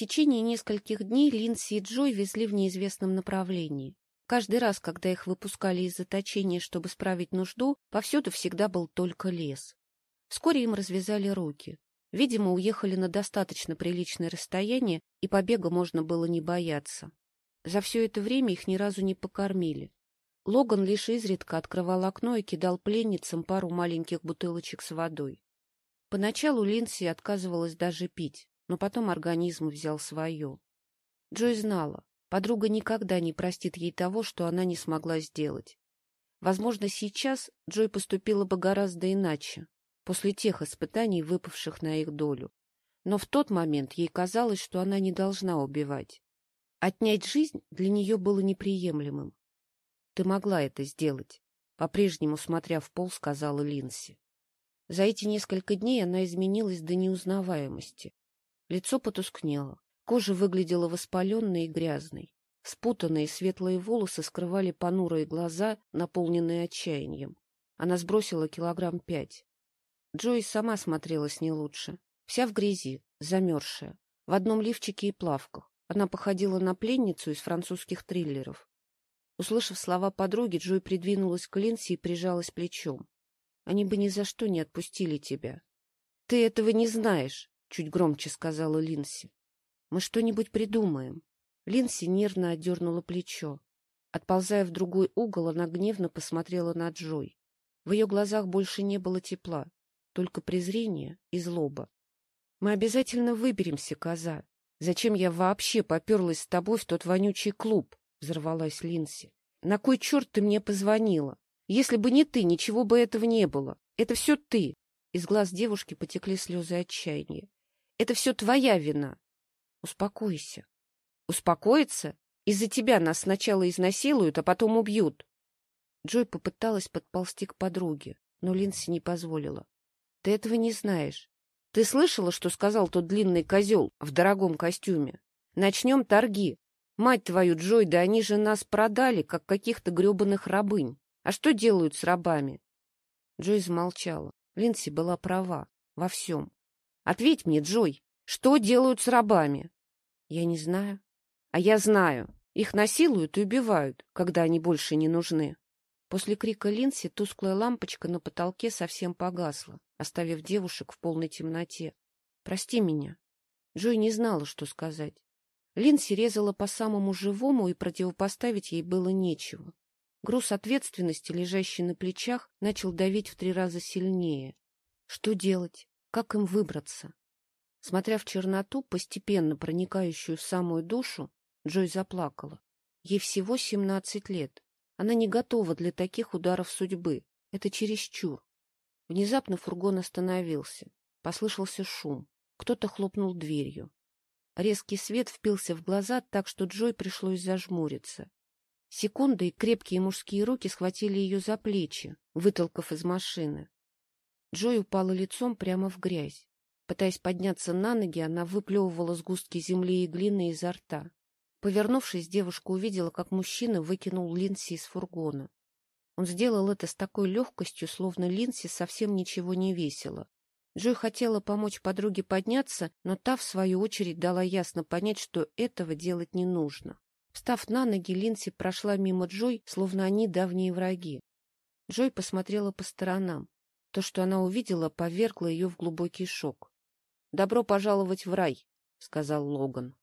течение нескольких дней Линси и Джой везли в неизвестном направлении. Каждый раз, когда их выпускали из заточения, чтобы справить нужду, повсюду всегда был только лес. Вскоре им развязали руки. Видимо, уехали на достаточно приличное расстояние, и побега можно было не бояться. За все это время их ни разу не покормили. Логан лишь изредка открывал окно и кидал пленницам пару маленьких бутылочек с водой. Поначалу Линси отказывалась даже пить, но потом организм взял свое. Джой знала, подруга никогда не простит ей того, что она не смогла сделать. Возможно, сейчас Джой поступила бы гораздо иначе, после тех испытаний, выпавших на их долю. Но в тот момент ей казалось, что она не должна убивать. Отнять жизнь для нее было неприемлемым. — Ты могла это сделать, — по-прежнему, смотря в пол, сказала Линси. За эти несколько дней она изменилась до неузнаваемости. Лицо потускнело, кожа выглядела воспаленной и грязной. Спутанные светлые волосы скрывали понурые глаза, наполненные отчаянием. Она сбросила килограмм пять. Джой сама смотрелась не лучше. Вся в грязи, замерзшая, в одном лифчике и плавках. Она походила на пленницу из французских триллеров. Услышав слова подруги, Джой придвинулась к Линси и прижалась плечом. Они бы ни за что не отпустили тебя. — Ты этого не знаешь, — чуть громче сказала Линси. — Мы что-нибудь придумаем. Линси нервно отдернула плечо. Отползая в другой угол, она гневно посмотрела на Джой. В ее глазах больше не было тепла только презрение и злоба. Мы обязательно выберемся, коза. Зачем я вообще поперлась с тобой в тот вонючий клуб? Взорвалась Линси. На кой черт ты мне позвонила? Если бы не ты, ничего бы этого не было. Это все ты. Из глаз девушки потекли слезы отчаяния. Это все твоя вина. Успокойся. Успокоиться? Из-за тебя нас сначала изнасилуют, а потом убьют. Джой попыталась подползти к подруге, но Линси не позволила. Ты этого не знаешь. Ты слышала, что сказал тот длинный козел в дорогом костюме? Начнем торги. Мать твою, Джой, да они же нас продали, как каких-то гребаных рабынь. А что делают с рабами? Джой замолчала. Линси была права. Во всем. Ответь мне, Джой, что делают с рабами? Я не знаю. А я знаю. Их насилуют и убивают, когда они больше не нужны. После крика Линси тусклая лампочка на потолке совсем погасла оставив девушек в полной темноте. «Прости меня». Джой не знала, что сказать. Линси резала по самому живому, и противопоставить ей было нечего. Груз ответственности, лежащий на плечах, начал давить в три раза сильнее. Что делать? Как им выбраться? Смотря в черноту, постепенно проникающую в самую душу, Джой заплакала. Ей всего семнадцать лет. Она не готова для таких ударов судьбы. Это чересчур. Внезапно фургон остановился. Послышался шум. Кто-то хлопнул дверью. Резкий свет впился в глаза так, что Джой пришлось зажмуриться. Секунда, и крепкие мужские руки схватили ее за плечи, вытолкав из машины. Джой упала лицом прямо в грязь. Пытаясь подняться на ноги, она выплевывала сгустки земли и глины изо рта. Повернувшись, девушка увидела, как мужчина выкинул Линси из фургона. Он сделал это с такой легкостью, словно Линси совсем ничего не весело. Джой хотела помочь подруге подняться, но та, в свою очередь, дала ясно понять, что этого делать не нужно. Встав на ноги, Линси прошла мимо Джой, словно они давние враги. Джой посмотрела по сторонам. То, что она увидела, повергло ее в глубокий шок. — Добро пожаловать в рай, — сказал Логан.